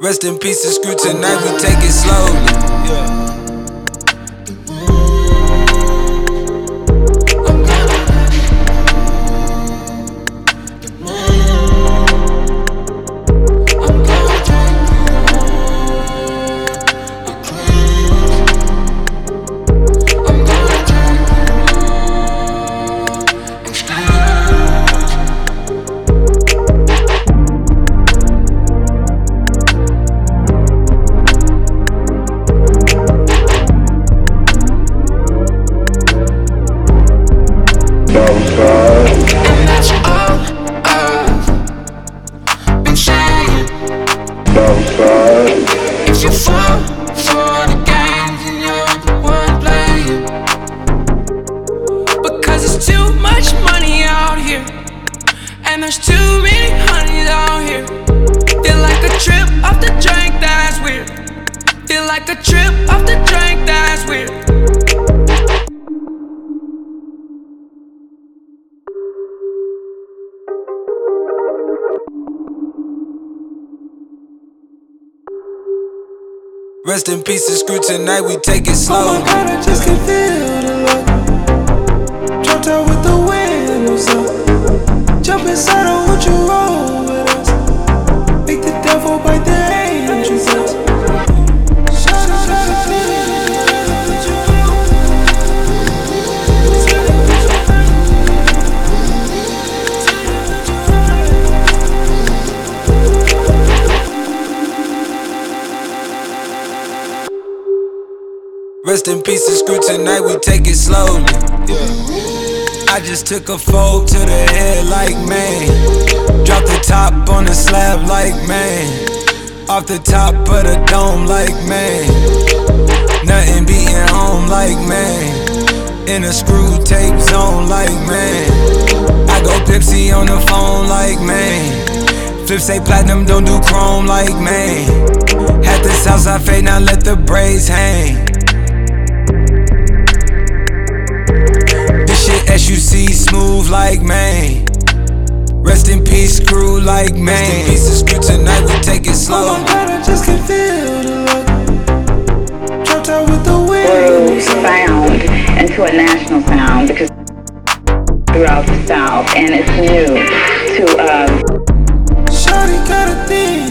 Rest in peace and screw tonight, we take it slowly. Yeah. There's too many honeys out here. Feel like a trip off the drink, that's weird. Feel like a trip off the drink, that's weird. Rest in peace and screw tonight, we take it Oh slowly. my god, I just can feel the love. Dropped out with the windows I want you roll with us. Make the devil bite the angels. Rest in peace screw tonight, we take it slowly. Yeah. I just took a fold to the head like man. Drop the top on the slab like man. Off the top of the dome like man. Nothing beating home like man. In a screw tape zone like man. I go Pesci on the phone like man. Flip say platinum, don't do chrome like man. Had the Southside fade, now let the braids hang. groove like man. Rest in peace, crew like man. Rest in peace, tonight, we take it slow. Oh my God, I just can feel the out with the sound into a national sound because throughout the South, and it's new to uh, got a thing.